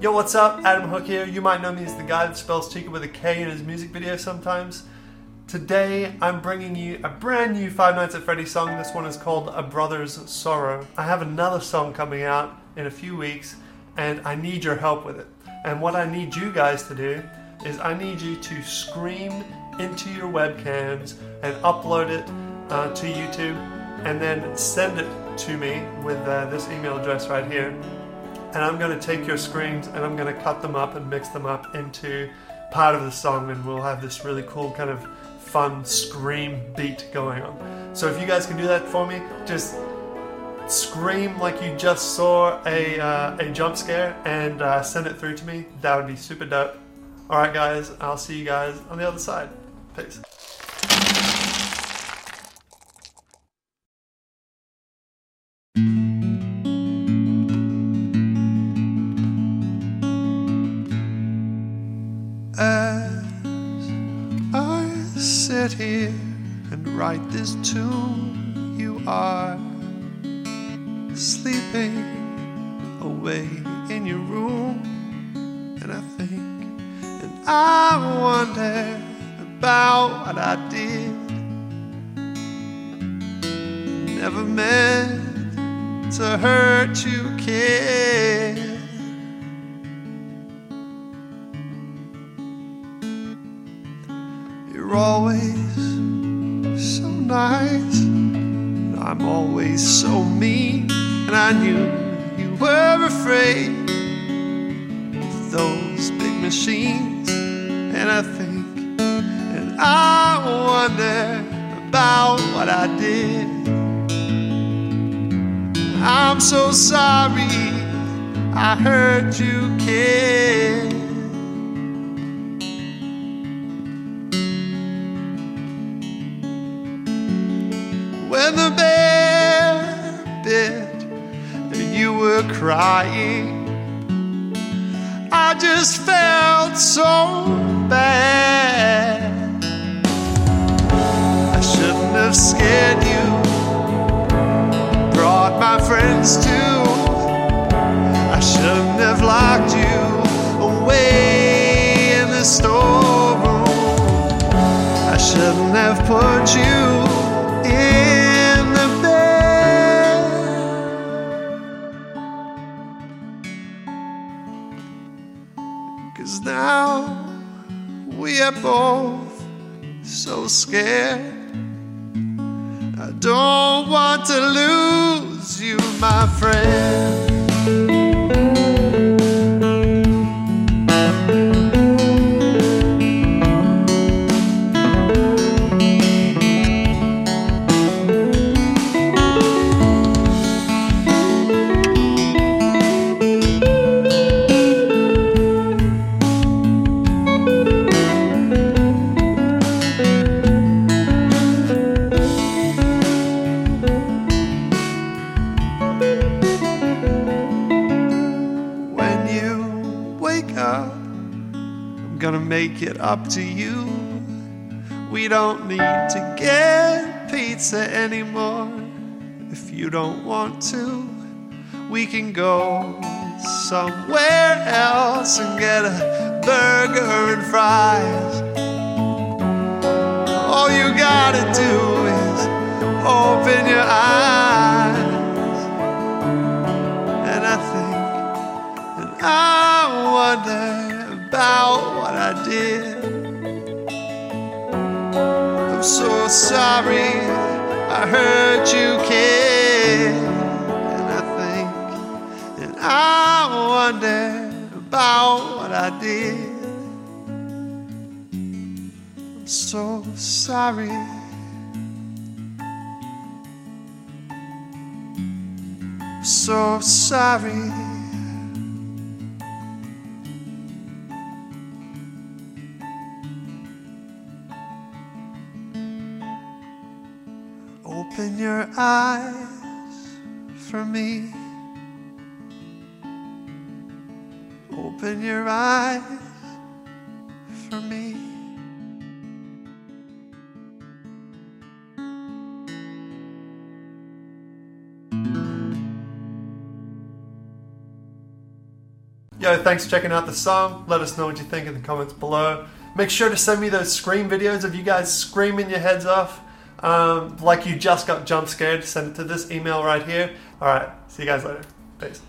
Yo, what's up? Adam Hook here. You might know me as the guy that spells Chica with a K in his music video sometimes. Today, I'm bringing you a brand new Five Nights at Freddy's song. This one is called A Brother's Sorrow. I have another song coming out in a few weeks, and I need your help with it. And what I need you guys to do is I need you to scream into your webcams and upload it uh, to YouTube, and then send it to me with uh, this email address right here. And I'm going to take your screams and I'm going to cut them up and mix them up into part of the song, and we'll have this really cool kind of fun scream beat going on. So if you guys can do that for me, just scream like you just saw a, uh, a jump scare and uh, send it through to me. That would be super dope. Alright, guys, I'll see you guys on the other side. Peace. Sit here and write this tune, you are sleeping away in your room, and I think and I wonder about what I did. Never meant to hurt you, kid. You're always so nice, and I'm always so mean. And I knew you were afraid of those big machines. And I think, and I wonder about what I did. I'm so sorry I hurt you, kid. When the bear bit and you were crying. I just felt so bad. I shouldn't have scared you, brought my friends too. I shouldn't have locked you away in the storeroom. I shouldn't have put you Cause now we are both so scared. I don't want to lose you, my friend. When you wake up, I'm gonna make it up to you. We don't need to get pizza anymore. If you don't want to, we can go somewhere else and get a burger and fries. All you gotta do is open your eyes. I'm so sorry I hurt you, kid. And I think and I wonder about what I did. I'm so sorry. So sorry. Open your eyes for me. Open your eyes for me. Yo. Thanks for checking out the song. Let us know what you think in the comments below. Make sure to send me those scream videos of you guys screaming your heads off um, like you just got jump scared. Send it to this email right here. All right, see you guys later. Peace.